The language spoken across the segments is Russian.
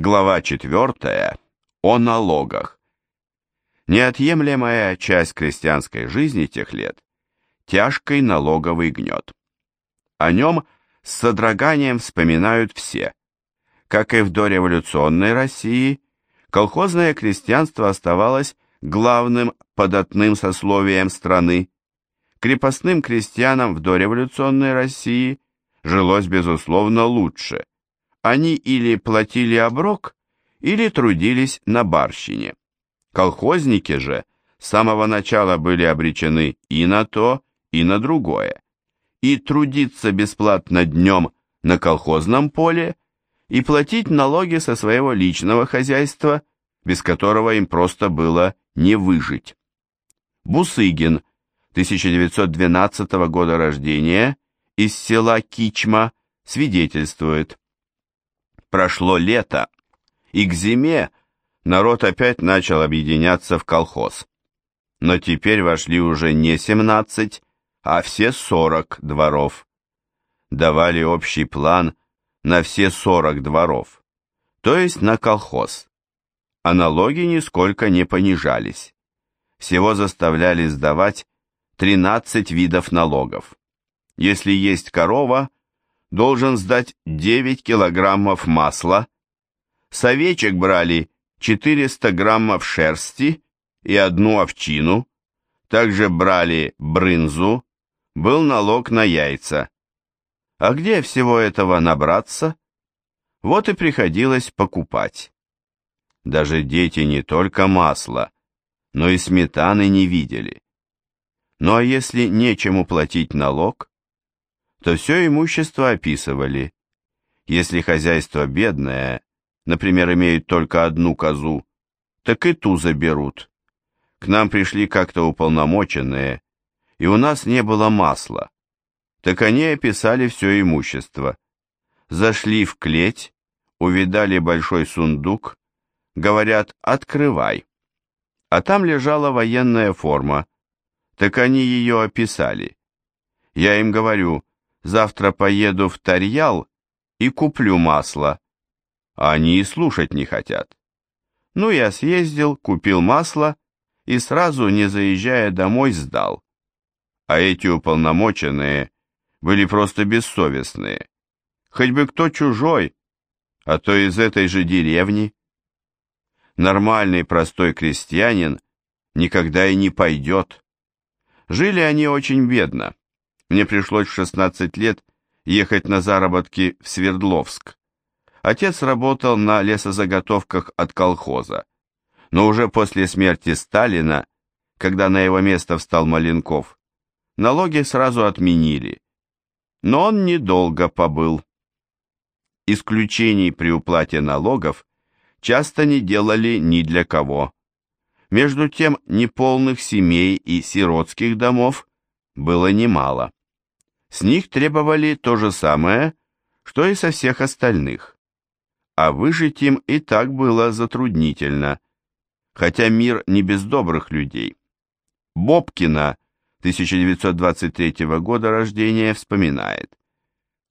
Глава 4. О налогах. Неотъемлемая часть крестьянской жизни тех лет – тяжкий налоговый гнет. О нем с содроганием вспоминают все. Как и в дореволюционной России, колхозное крестьянство оставалось главным податным сословием страны. Крепостным крестьянам в дореволюционной России жилось, безусловно, лучше – они или платили оброк, или трудились на барщине. Колхозники же с самого начала были обречены и на то, и на другое. И трудиться бесплатно днем на колхозном поле, и платить налоги со своего личного хозяйства, без которого им просто было не выжить. Бусыгин, 1912 года рождения, из села Кичма, свидетельствует. Прошло лето, и к зиме народ опять начал объединяться в колхоз. Но теперь вошли уже не 17, а все 40 дворов. Давали общий план на все 40 дворов, то есть на колхоз. А налоги нисколько не понижались. Всего заставляли сдавать 13 видов налогов. Если есть корова, должен сдать 9 килограммов масла, с овечек брали 400 граммов шерсти и одну овчину, также брали брынзу, был налог на яйца. А где всего этого набраться? Вот и приходилось покупать. Даже дети не только масла, но и сметаны не видели. Ну а если нечему платить налог, то все имущество описывали. Если хозяйство бедное, например, имеют только одну козу, так и ту заберут. К нам пришли как-то уполномоченные, и у нас не было масла. Так они описали все имущество. Зашли в клеть, увидали большой сундук, говорят «открывай». А там лежала военная форма, так они ее описали. Я им говорю, завтра поеду в Тарьял и куплю масло. Они и слушать не хотят. Ну, я съездил, купил масло и сразу, не заезжая домой, сдал. А эти уполномоченные были просто бессовестные. Хоть бы кто чужой, а то из этой же деревни. Нормальный простой крестьянин никогда и не пойдет. Жили они очень бедно. Мне пришлось в 16 лет ехать на заработки в Свердловск. Отец работал на лесозаготовках от колхоза. Но уже после смерти Сталина, когда на его место встал Маленков, налоги сразу отменили. Но он недолго побыл. Исключений при уплате налогов часто не делали ни для кого. Между тем, неполных семей и сиротских домов было немало. С них требовали то же самое, что и со всех остальных. А выжить им и так было затруднительно, хотя мир не без добрых людей. Бобкина, 1923 года рождения, вспоминает.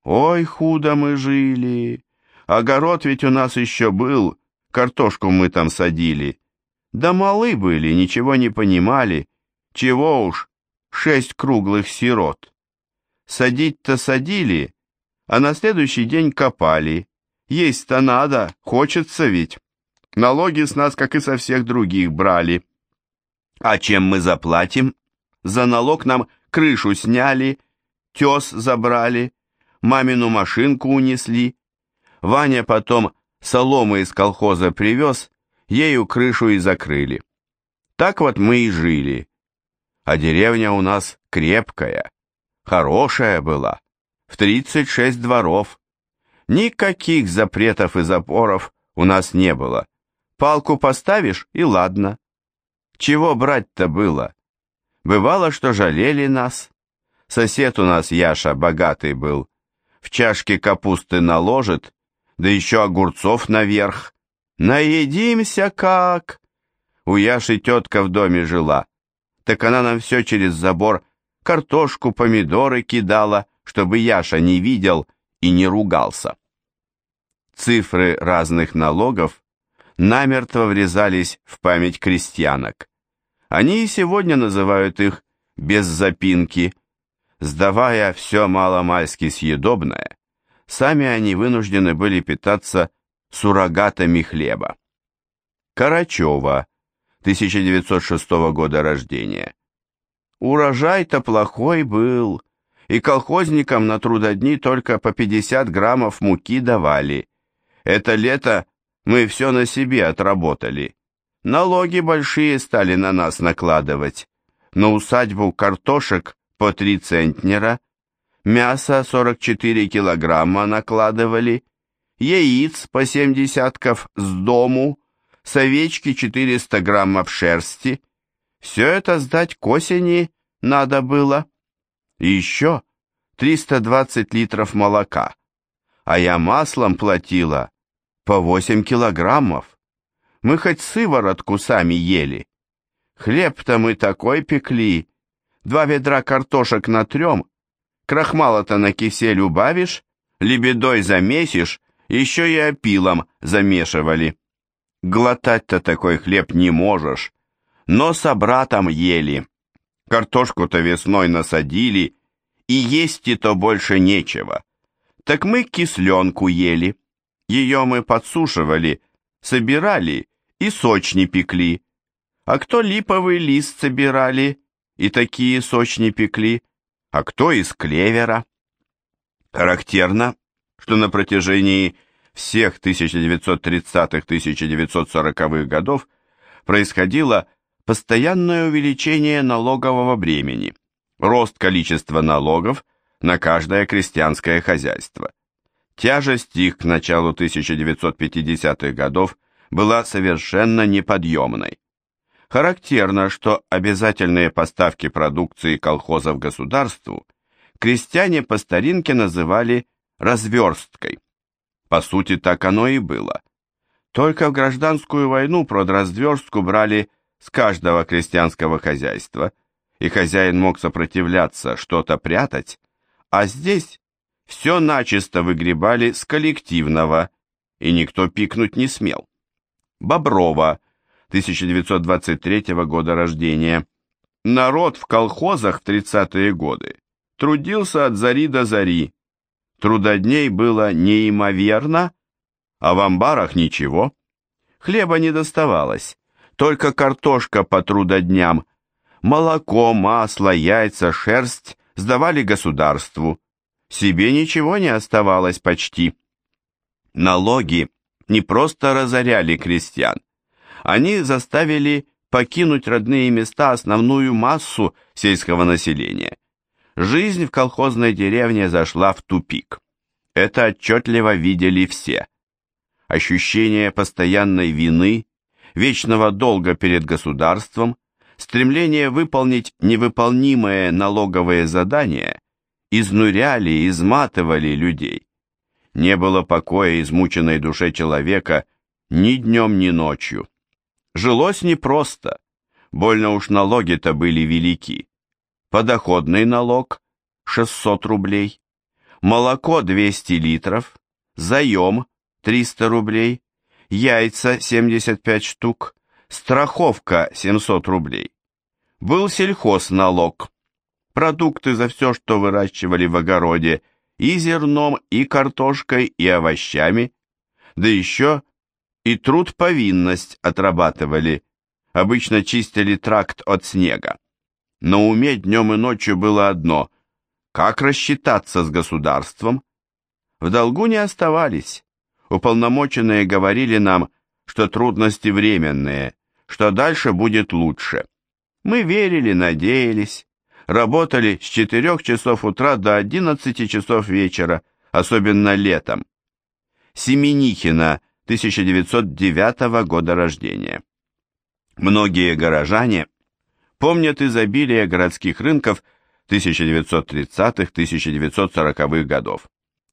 «Ой, худо мы жили! Огород ведь у нас еще был, картошку мы там садили. Да малы были, ничего не понимали. Чего уж, шесть круглых сирот. Садить-то садили, а на следующий день копали. Есть-то надо, хочется ведь. Налоги с нас, как и со всех других, брали. А чем мы заплатим? За налог нам крышу сняли, тес забрали, мамину машинку унесли. Ваня потом соломы из колхоза привез, ею крышу и закрыли. Так вот мы и жили. А деревня у нас крепкая. Хорошая была, в 36 дворов. Никаких запретов и запоров у нас не было. Палку поставишь и ладно. Чего брать-то было? Бывало, что жалели нас. Сосед у нас Яша богатый был. В чашке капусты наложит, да еще огурцов наверх. Наедимся как! У Яши тетка в доме жила. Так она нам все через забор картошку, помидоры кидала, чтобы Яша не видел и не ругался. цифры разных налогов намертво врезались в память крестьянок. Они и сегодня называют их без запинки. Сдавая все маломальски съедобное, сами они вынуждены были питаться суррогатами хлеба. Карачева, 1906 года рождения. Урожай-то плохой был, и колхозникам на трудодни только по 50 граммов муки давали. Это лето мы все на себе отработали. Налоги большие стали на нас накладывать. На усадьбу картошек по 3 центнера, мясо 44 килограмма накладывали, яиц по 7 десятков с дому, с овечки 400 граммов шерсти. Все это сдать к осени надо было. И еще 320 литров молока, а я маслом платила по 8 килограммов. Мы хоть сыворотку сами ели. Хлеб-то мы такой пекли. Два ведра картошек на трем, крахмала-то на кисель убавишь, лебедой замесишь, еще и опилом замешивали. Глотать-то такой хлеб не можешь, но с братом ели. Картошку-то весной насадили, и есть и то больше нечего. Так мы кисленку ели. Ее мы подсушивали, собирали и сочни пекли. А кто липовый лист собирали и такие сочни пекли, а кто из клевера. Характерно, что на протяжении всех 1930-1940-х годов происходило постоянное увеличение налогового бремени, рост количества налогов на каждое крестьянское хозяйство. Тяжесть их к началу 1950-х годов была совершенно неподъемной. Характерно, что обязательные поставки продукции колхозов государству крестьяне по старинке называли разверсткой. По сути, так оно и было. Только в гражданскую войну под разверстку брали с каждого крестьянского хозяйства, и хозяин мог сопротивляться, что-то прятать, а здесь все начисто выгребали с коллективного, и никто пикнуть не смел. Боброва, 1923 года рождения. Народ в колхозах в 30-е годы трудился от зари до зари. Трудодней было неимоверно, а в амбарах ничего. Хлеба не доставалось, только картошка по трудодням, молоко, масло, яйца, шерсть сдавали государству. Себе ничего не оставалось почти. Налоги не просто разоряли крестьян, они заставили покинуть родные места основную массу сельского населения. Жизнь в колхозной деревне зашла в тупик. Это отчетливо видели все. Ощущение постоянной вины вечного долга перед государством, стремление выполнить невыполнимые налоговые задания изнуряли, изматывали людей. Не было покоя измученной душе человека ни днем, ни ночью. Жилось непросто, больно уж налоги-то были велики. Подоходный налог – 600 рублей, молоко 200 литров, заем 300 рублей, яйца 75 штук, страховка 700 рублей. Был сельхозналог, продукты за все, что выращивали в огороде, и зерном, и картошкой, и овощами, да еще и труд-повинность отрабатывали, обычно чистили тракт от снега. Но уме днем и ночью было одно – как рассчитаться с государством? В долгу не оставались, Уполномоченные говорили нам, что трудности временные, что дальше будет лучше. Мы верили, надеялись, работали с 4 часов утра до 11 часов вечера, особенно летом. Семенихина, 1909 года рождения. Многие горожане помнят изобилие городских рынков 1930-1940-х годов.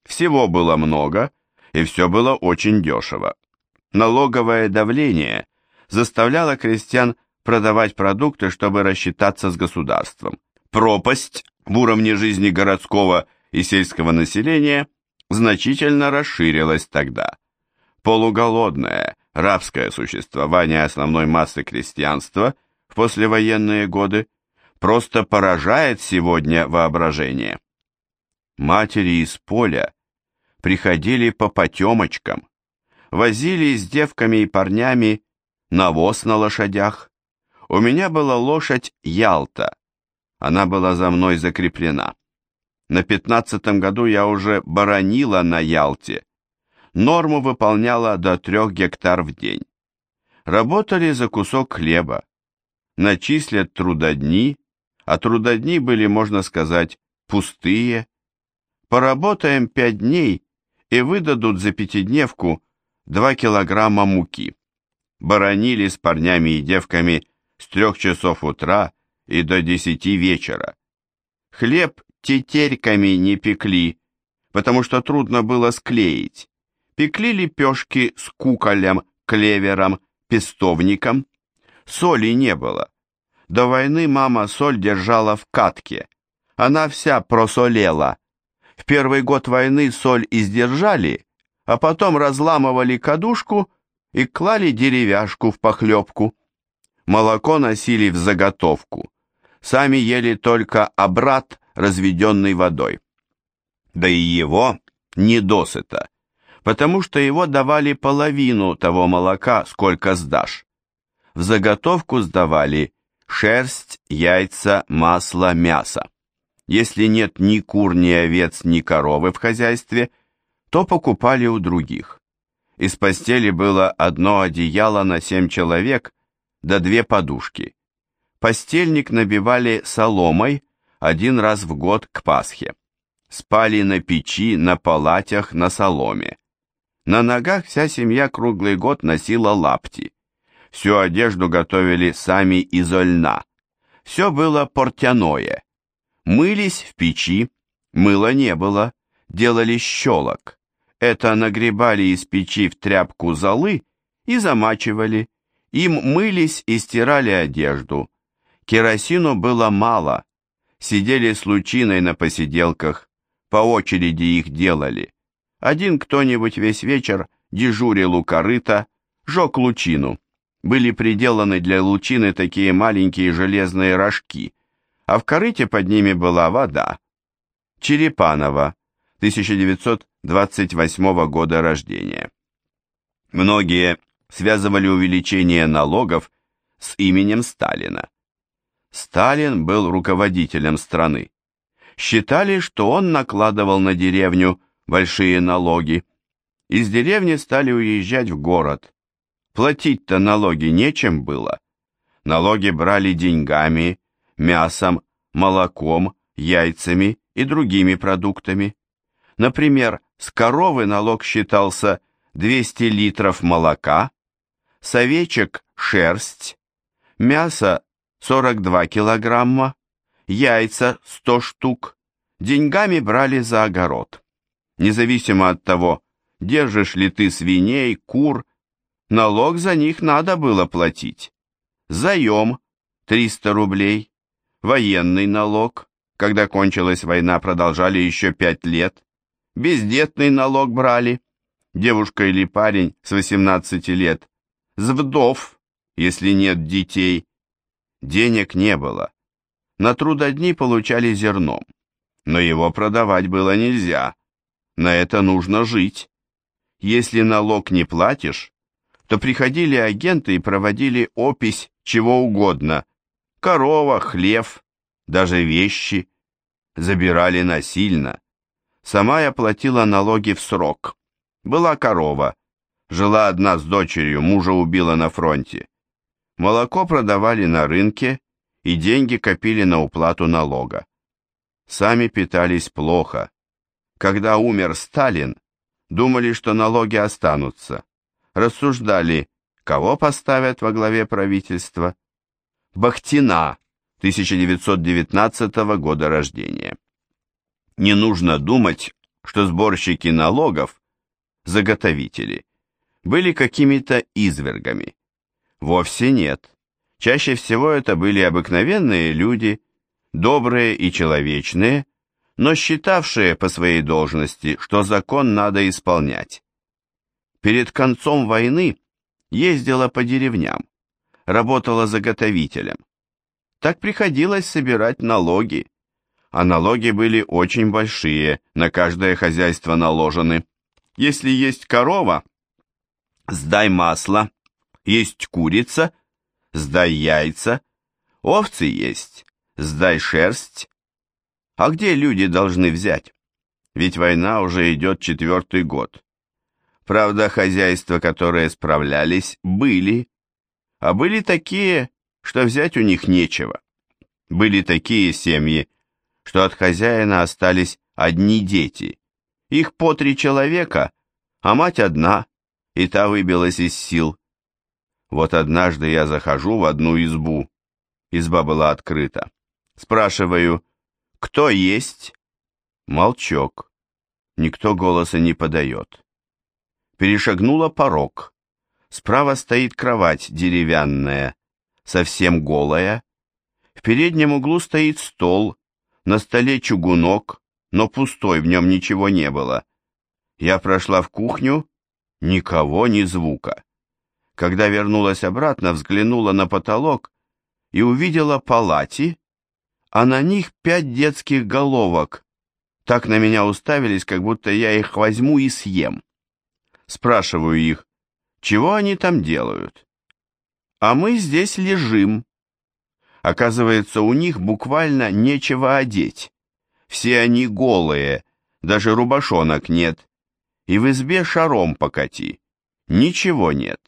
Всего было много – и все было очень дешево. Налоговое давление заставляло крестьян продавать продукты, чтобы рассчитаться с государством. Пропасть в уровне жизни городского и сельского населения значительно расширилась тогда. Полуголодное, рабское существование основной массы крестьянства в послевоенные годы просто поражает сегодня воображение. Матери из поля приходили по потемочкам, возили с девками и парнями навоз на лошадях. У меня была лошадь Ялта, она была за мной закреплена. На пятнадцатом году я уже баронила на Ялте. Норму выполняла до трех гектар в день. Работали за кусок хлеба. Начислят трудодни, а трудодни были, можно сказать, пустые. Поработаем пять дней и выдадут за пятидневку два килограмма муки. Баронили с парнями и девками с трех часов утра и до десяти вечера. Хлеб тетерьками не пекли, потому что трудно было склеить. Пекли лепешки с куколем, клевером, пестовником. Соли не было. До войны мама соль держала в катке. Она вся просолела. В первый год войны соль издержали, а потом разламывали кадушку и клали деревяшку в похлебку. Молоко носили в заготовку. Сами ели только обрат, разведенный водой. Да и его не досыта, потому что его давали половину того молока, сколько сдашь. В заготовку сдавали шерсть, яйца, масло, мясо. Если нет ни кур, ни овец, ни коровы в хозяйстве, то покупали у других. Из постели было одно одеяло на семь человек, да две подушки. Постельник набивали соломой один раз в год к Пасхе. Спали на печи, на палатях, на соломе. На ногах вся семья круглый год носила лапти. Всю одежду готовили сами из льна. Все было портяное. Мылись в печи, мыла не было, делали щелок. Это нагребали из печи в тряпку золы и замачивали. Им мылись и стирали одежду. Керосину было мало. Сидели с лучиной на посиделках, по очереди их делали. Один кто-нибудь весь вечер дежурил у корыта, жег лучину были приделаны для лучины такие маленькие железные рожки, а в корыте под ними была вода. Черепанова, 1928 года рождения. Многие связывали увеличение налогов с именем Сталина. Сталин был руководителем страны. Считали, что он накладывал на деревню большие налоги. Из деревни стали уезжать в город. Платить-то налоги нечем было. Налоги брали деньгами, мясом, молоком, яйцами и другими продуктами. Например, с коровы налог считался 200 литров молока, с овечек – шерсть, мясо – 42 килограмма, яйца – 100 штук. Деньгами брали за огород. Независимо от того, держишь ли ты свиней, кур Налог за них надо было платить. Заем – 300 рублей. Военный налог, когда кончилась война, продолжали еще 5 лет. Бездетный налог брали. Девушка или парень с 18 лет. С вдов, если нет детей. Денег не было. На трудодни получали зерном. Но его продавать было нельзя. На это нужно жить. Если налог не платишь, то приходили агенты и проводили опись чего угодно. Корова, хлев, даже вещи. Забирали насильно. Сама я платила налоги в срок. Была корова. Жила одна с дочерью, мужа убила на фронте. Молоко продавали на рынке, и деньги копили на уплату налога. Сами питались плохо. Когда умер Сталин, думали, что налоги останутся рассуждали, кого поставят во главе правительства. Бахтина, 1919 года рождения. Не нужно думать, что сборщики налогов, заготовители, были какими-то извергами. Вовсе нет. Чаще всего это были обыкновенные люди, добрые и человечные, но считавшие по своей должности, что закон надо исполнять. перед концом войны ездила по деревням, работала заготовителем. Так приходилось собирать налоги, а налоги были очень большие, на каждое хозяйство наложены. Если есть корова, сдай масло, есть курица, сдай яйца, овцы есть, сдай шерсть. А где люди должны взять? Ведь война уже идет четвертый год. Правда, хозяйства, которые справлялись, были, а были такие, что взять у них нечего. Были такие семьи, что от хозяина остались одни дети. Их по три человека, а мать одна, и та выбилась из сил. Вот однажды я захожу в одну избу. Изба была открыта. Спрашиваю, кто есть? Молчок. Никто голоса не подает. Перешагнула порог. Справа стоит кровать деревянная, совсем голая. В переднем углу стоит стол, на столе чугунок, но пустой, в нем ничего не было. Я прошла в кухню, никого, ни звука. Когда вернулась обратно, взглянула на потолок и увидела палати, а на них пять детских головок. Так на меня уставились, как будто я их возьму и съем. Спрашиваю их, чего они там делают? А мы здесь лежим. Оказывается, у них буквально нечего одеть. Все они голые, даже рубашонок нет. И в избе шаром покати. Ничего нет.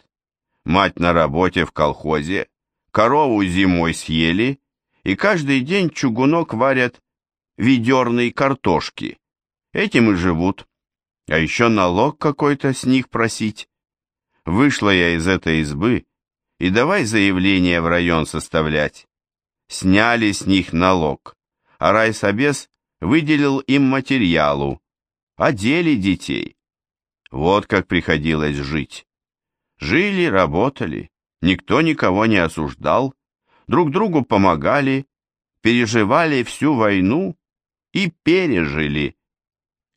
Мать на работе в колхозе, корову зимой съели, и каждый день чугунок варят ведерной картошки. Этим и живут. А еще налог какой-то с них просить. Вышла я из этой избы, и давай заявление в район составлять сняли с них налог, а райсобес выделил им материалу, одели детей. Вот как приходилось жить. Жили, работали, никто никого не осуждал, друг другу помогали, переживали всю войну и пережили.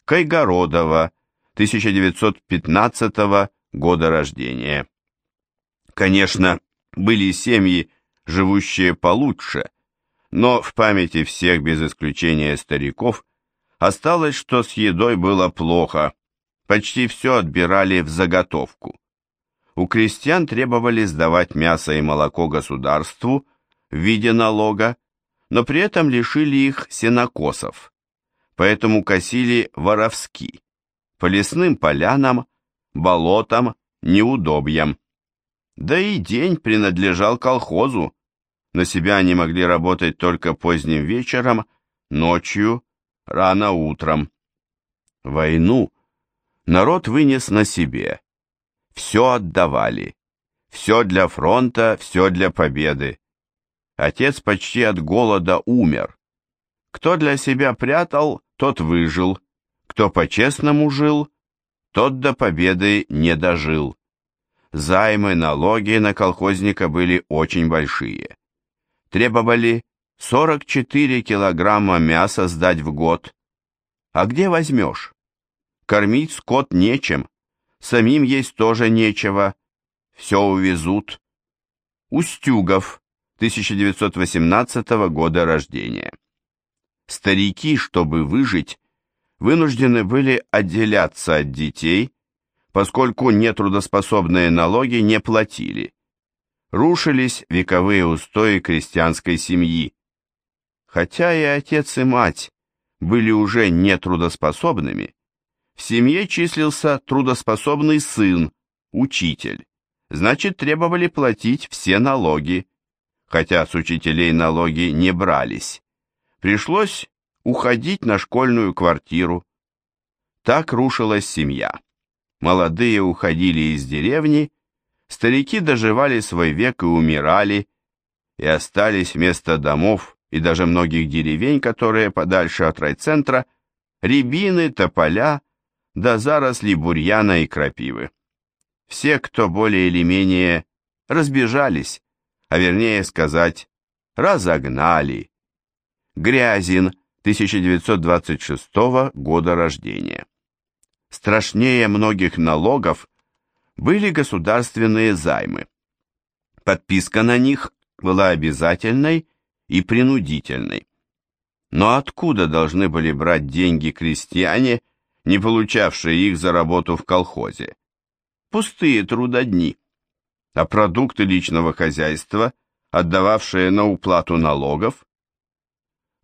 Кайгородова, 1915 года рождения. Конечно, были семьи, живущие получше, но в памяти всех без исключения стариков осталось, что с едой было плохо, почти все отбирали в заготовку. У крестьян требовали сдавать мясо и молоко государству в виде налога, но при этом лишили их сенокосов, поэтому косили воровски, по лесным полянам, болотам, неудобьям. Да и день принадлежал колхозу, на себя они могли работать только поздним вечером, ночью, рано утром. Войну народ вынес на себе. Все отдавали. Все для фронта, все для победы. Отец почти от голода умер. Кто для себя прятал, тот выжил. Кто по-честному жил, тот до победы не дожил. Займы, налоги на колхозника были очень большие требовали 44 килограмма мяса сдать в год. А где возьмешь? Кормить скот нечем, самим есть тоже нечего, все увезут. Устюгов, 1918 года рождения. Старики, чтобы выжить, вынуждены были отделяться от детей, поскольку нетрудоспособные налоги не платили рушились вековые устои крестьянской семьи. Хотя и отец и мать были уже нетрудоспособными, в семье числился трудоспособный сын, учитель. Значит, требовали платить все налоги, хотя с учителей налоги не брались. Пришлось уходить на школьную квартиру. Так рушилась семья. Молодые уходили из деревни, Старики доживали свой век и умирали, и остались вместо домов и даже многих деревень, которые подальше от райцентра, рябины, тополя, да заросли бурьяна и крапивы. Все, кто более или менее разбежались, а вернее сказать, разогнали. Грязин, 1926 года рождения. Страшнее многих налогов были государственные займы. Подписка на них была обязательной и принудительной. Но откуда должны были брать деньги крестьяне, не получавшие их за работу в колхозе? Пустые трудодни. А продукты личного хозяйства, отдававшие на уплату налогов?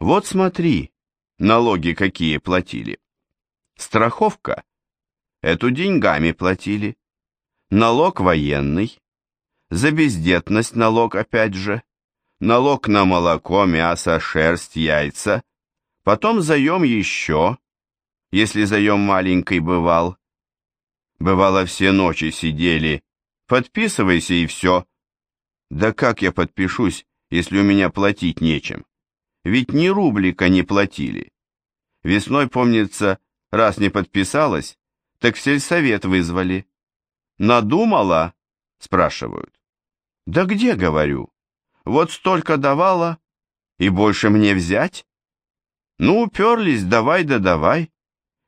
Вот смотри, налоги какие платили. Страховка. Эту деньгами платили. Налог военный. За бездетность налог опять же. Налог на молоко, мясо, шерсть, яйца. Потом заем еще, если заем маленький бывал. Бывало, все ночи сидели. Подписывайся и все. Да как я подпишусь, если у меня платить нечем? Ведь ни рублика не платили. Весной, помнится, Раз не подписалась, так в сельсовет вызвали. Надумала? Спрашивают. Да где, говорю? Вот столько давала, и больше мне взять? Ну, уперлись, давай да давай.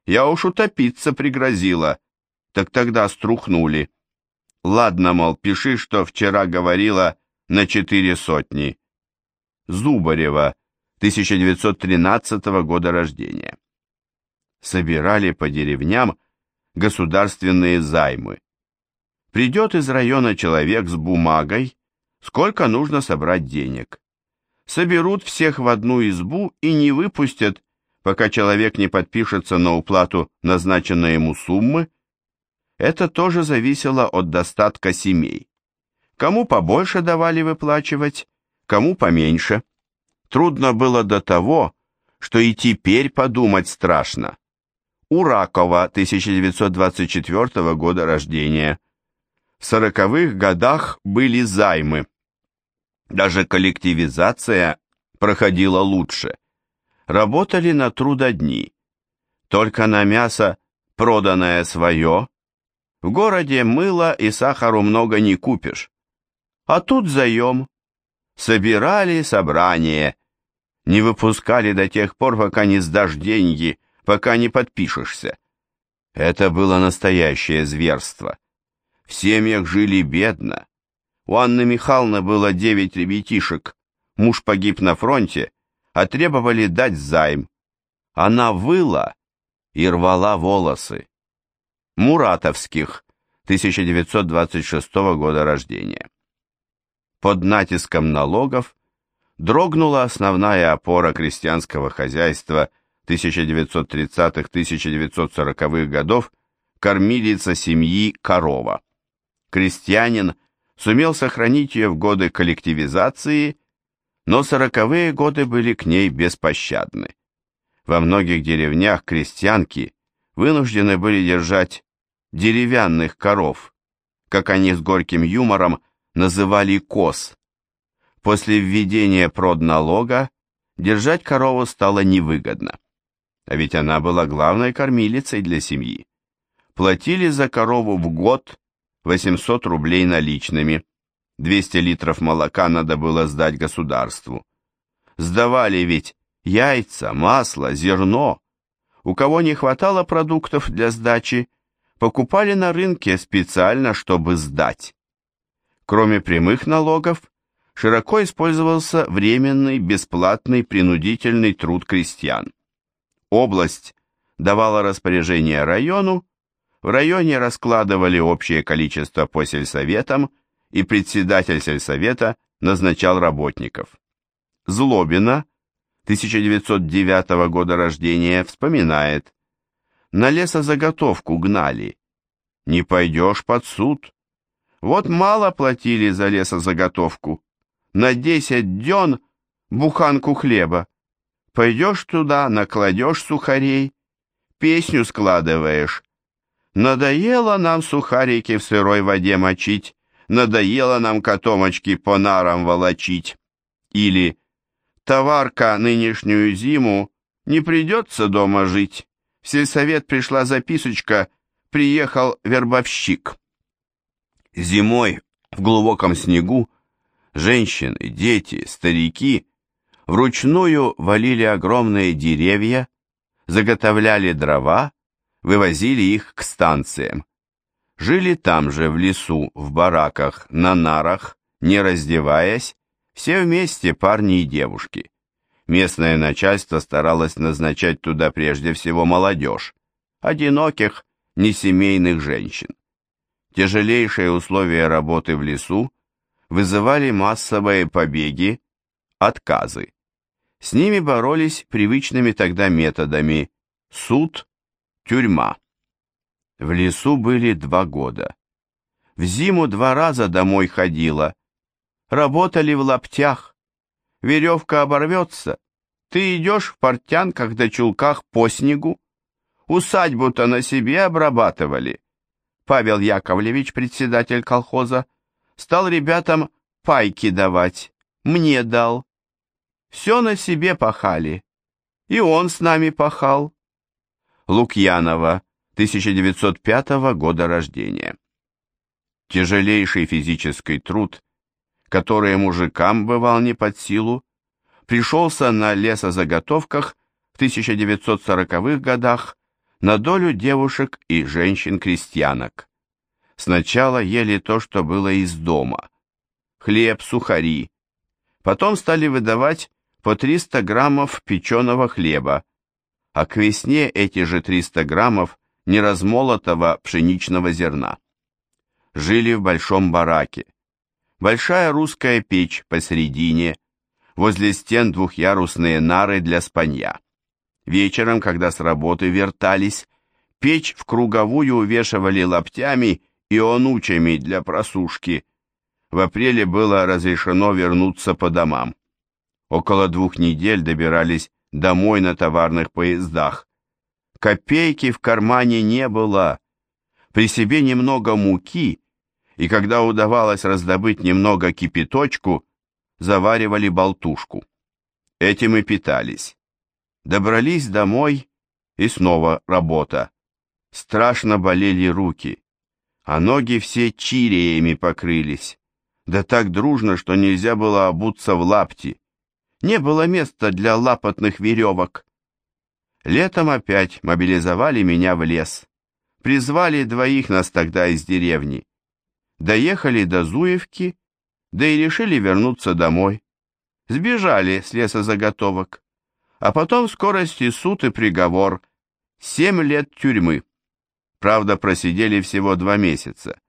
Я уж утопиться пригрозила, так тогда струхнули. Ладно, мол, пиши, что вчера говорила на четыре сотни. Зубарева, 1913 года рождения собирали по деревням государственные займы. Придет из района человек с бумагой, сколько нужно собрать денег. Соберут всех в одну избу и не выпустят, пока человек не подпишется на уплату назначенной ему суммы. Это тоже зависело от достатка семей. Кому побольше давали выплачивать, кому поменьше. Трудно было до того, что и теперь подумать страшно. Уракова, 1924 года рождения. В сороковых годах были займы. Даже коллективизация проходила лучше. Работали на трудодни. Только на мясо, проданное свое. В городе мыла и сахару много не купишь. А тут заем. Собирали собрание. Не выпускали до тех пор, пока не сдашь деньги – пока не подпишешься. Это было настоящее зверство. В семьях жили бедно. У Анны Михайловны было девять ребятишек. Муж погиб на фронте, а требовали дать займ. Она выла и рвала волосы. Муратовских, 1926 года рождения. Под натиском налогов дрогнула основная опора крестьянского хозяйства 1930-1940-х годов кормилица семьи корова. Крестьянин сумел сохранить ее в годы коллективизации, но сороковые годы были к ней беспощадны. Во многих деревнях крестьянки вынуждены были держать деревянных коров, как они с горьким юмором называли коз. После введения продналога держать корову стало невыгодно а ведь она была главной кормилицей для семьи. Платили за корову в год 800 рублей наличными, 200 литров молока надо было сдать государству. Сдавали ведь яйца, масло, зерно. У кого не хватало продуктов для сдачи, покупали на рынке специально, чтобы сдать. Кроме прямых налогов, широко использовался временный, бесплатный, принудительный труд крестьян. Область давала распоряжение району, в районе раскладывали общее количество по сельсоветам, и председатель сельсовета назначал работников. Злобина, 1909 года рождения, вспоминает, «На лесозаготовку гнали. Не пойдешь под суд. Вот мало платили за лесозаготовку. На 10 дён буханку хлеба. Пойдешь туда, накладешь сухарей, песню складываешь. Надоело нам сухарики в сырой воде мочить, надоело нам котомочки по нарам волочить. Или товарка нынешнюю зиму не придется дома жить. В сельсовет пришла записочка, приехал вербовщик. Зимой в глубоком снегу женщины, дети, старики вручную валили огромные деревья, заготовляли дрова, вывозили их к станциям. Жили там же, в лесу, в бараках, на нарах, не раздеваясь, все вместе, парни и девушки. Местное начальство старалось назначать туда прежде всего молодежь, одиноких, несемейных женщин. Тяжелейшие условия работы в лесу вызывали массовые побеги, отказы. С ними боролись привычными тогда методами суд, тюрьма. В лесу были два года. В зиму два раза домой ходила. Работали в лаптях. Веревка оборвется. Ты идешь в портянках да чулках по снегу. Усадьбу-то на себе обрабатывали. Павел Яковлевич, председатель колхоза, стал ребятам пайки давать. Мне дал. Все на себе пахали. И он с нами пахал. Лукьянова, 1905 года рождения. Тяжелейший физический труд, который мужикам бывал не под силу, пришелся на лесозаготовках в 1940-х годах на долю девушек и женщин-крестьянок. Сначала ели то, что было из дома. Хлеб, сухари. Потом стали выдавать по 300 граммов печеного хлеба, а к весне эти же 300 граммов неразмолотого пшеничного зерна. Жили в большом бараке. Большая русская печь посередине, возле стен двухъярусные нары для спанья. Вечером, когда с работы вертались, печь в круговую увешивали лаптями и онучами для просушки. В апреле было разрешено вернуться по домам. Около двух недель добирались домой на товарных поездах. Копейки в кармане не было. При себе немного муки, и когда удавалось раздобыть немного кипяточку, заваривали болтушку. Этим и питались. Добрались домой, и снова работа. Страшно болели руки, а ноги все чиреями покрылись. Да так дружно, что нельзя было обуться в лапти. Не было места для лапотных веревок. Летом опять мобилизовали меня в лес. Призвали двоих нас тогда из деревни. Доехали до Зуевки, да и решили вернуться домой. Сбежали с лесозаготовок. А потом скорости суд и приговор. Семь лет тюрьмы. Правда, просидели всего два месяца.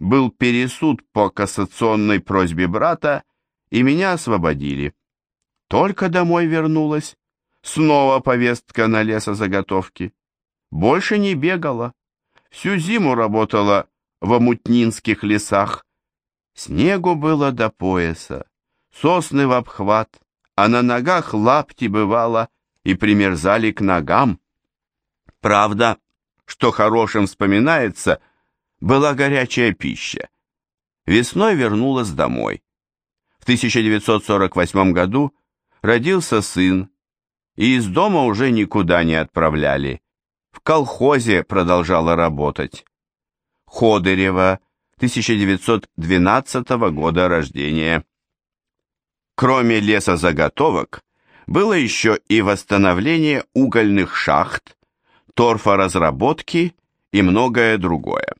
Был пересуд по кассационной просьбе брата, и меня освободили. Только домой вернулась. Снова повестка на лесозаготовки. Больше не бегала. Всю зиму работала в Амутнинских лесах. Снегу было до пояса, сосны в обхват, а на ногах лапти бывало и примерзали к ногам. Правда, что хорошим вспоминается, была горячая пища. Весной вернулась домой. В 1948 году родился сын, и из дома уже никуда не отправляли. В колхозе продолжала работать. Ходырева, 1912 года рождения. Кроме лесозаготовок, было еще и восстановление угольных шахт, торфоразработки и многое другое.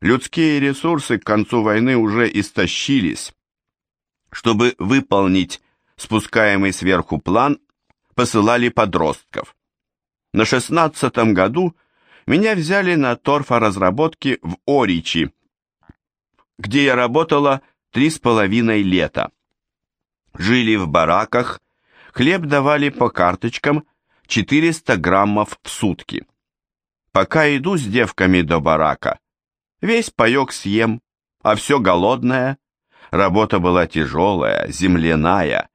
Людские ресурсы к концу войны уже истощились. Чтобы выполнить спускаемый сверху план, посылали подростков. На шестнадцатом году меня взяли на торфоразработки в Оричи, где я работала три с половиной лета. Жили в бараках, хлеб давали по карточкам 400 граммов в сутки. Пока иду с девками до барака, весь паек съем, а все голодное. Работа была тяжелая, земляная,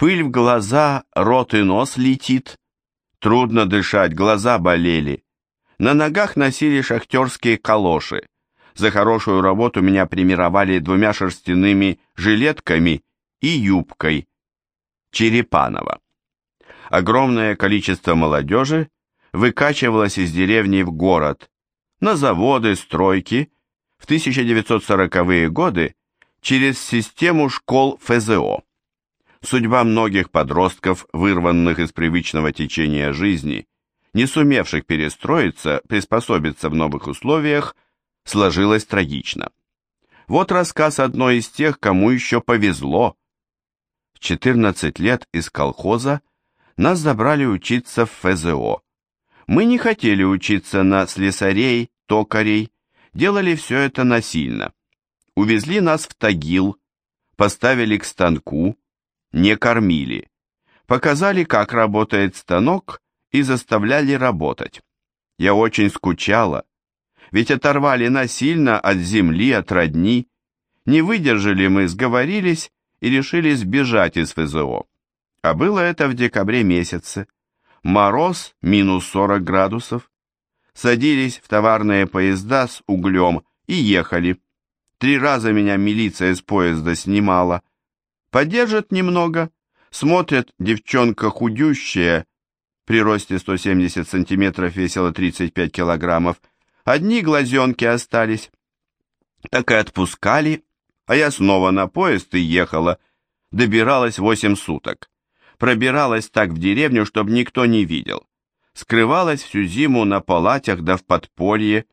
Пыль в глаза, рот и нос летит. Трудно дышать, глаза болели. На ногах носили шахтерские калоши. За хорошую работу меня примировали двумя шерстяными жилетками и юбкой. Черепанова. Огромное количество молодежи выкачивалось из деревни в город, на заводы, стройки, в 1940-е годы через систему школ ФЗО. Судьба многих подростков, вырванных из привычного течения жизни, не сумевших перестроиться, приспособиться в новых условиях, сложилось трагично. Вот рассказ одной из тех, кому еще повезло. В 14 лет из колхоза нас забрали учиться в ФЗО. Мы не хотели учиться на слесарей, токарей, делали все это насильно. Увезли нас в Тагил, поставили к станку, не кормили. Показали, как работает станок и заставляли работать. Я очень скучала, ведь оторвали насильно от земли, от родни. Не выдержали мы, сговорились и решили сбежать из ФЗО. А было это в декабре месяце. Мороз минус 40 градусов. Садились в товарные поезда с углем и ехали. Три раза меня милиция с поезда снимала. Подержат немного, смотрят, девчонка худющая, при росте 170 сантиметров весила 35 килограммов, одни глазенки остались. Так и отпускали, а я снова на поезд и ехала, добиралась восемь суток. Пробиралась так в деревню, чтобы никто не видел. Скрывалась всю зиму на палатях да в подполье.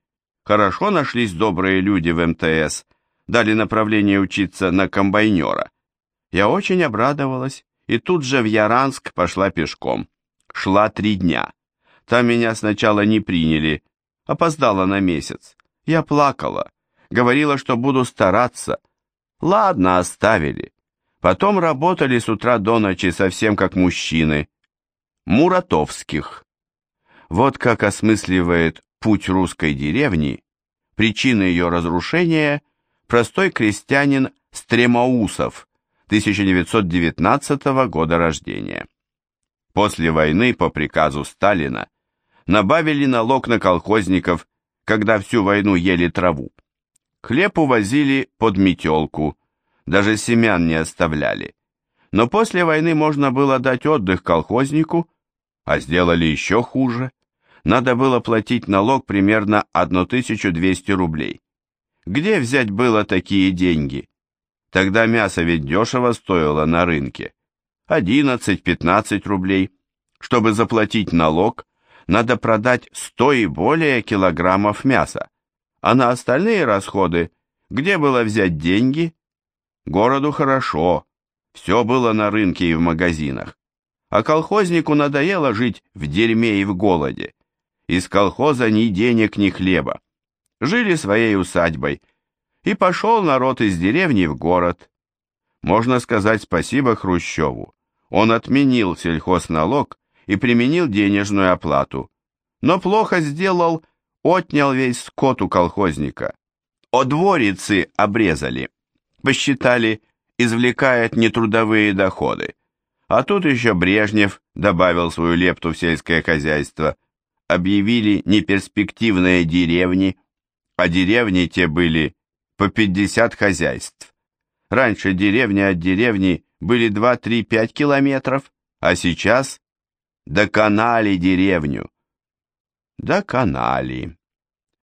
Хорошо нашлись добрые люди в МТС, дали направление учиться на комбайнера. Я очень обрадовалась и тут же в Яранск пошла пешком. Шла три дня. Там меня сначала не приняли, опоздала на месяц. Я плакала, говорила, что буду стараться. Ладно, оставили. Потом работали с утра до ночи совсем как мужчины. Муратовских. Вот как осмысливает путь русской деревни, причины ее разрушения, простой крестьянин Стремоусов, 1919 года рождения. После войны по приказу Сталина набавили налог на колхозников, когда всю войну ели траву. Хлеб увозили под метелку, даже семян не оставляли. Но после войны можно было дать отдых колхознику, а сделали еще хуже. Надо было платить налог примерно 1200 рублей. Где взять было такие деньги? Тогда мясо ведь дешево стоило на рынке. 11-15 рублей. Чтобы заплатить налог, надо продать 100 и более килограммов мяса. А на остальные расходы, где было взять деньги? Городу хорошо, все было на рынке и в магазинах. А колхознику надоело жить в дерьме и в голоде. Из колхоза ни денег, ни хлеба. Жили своей усадьбой. И пошел народ из деревни в город. Можно сказать спасибо Хрущеву. Он отменил сельхозналог и применил денежную оплату. Но плохо сделал, отнял весь скот у колхозника. Одворицы обрезали. Посчитали, извлекает нетрудовые доходы. А тут еще Брежнев добавил свою лепту в сельское хозяйство. Объявили неперспективные деревни, а деревни те были по 50 хозяйств. Раньше деревня от деревни были 2-3-5 километров, а сейчас доконали деревню. Доконали.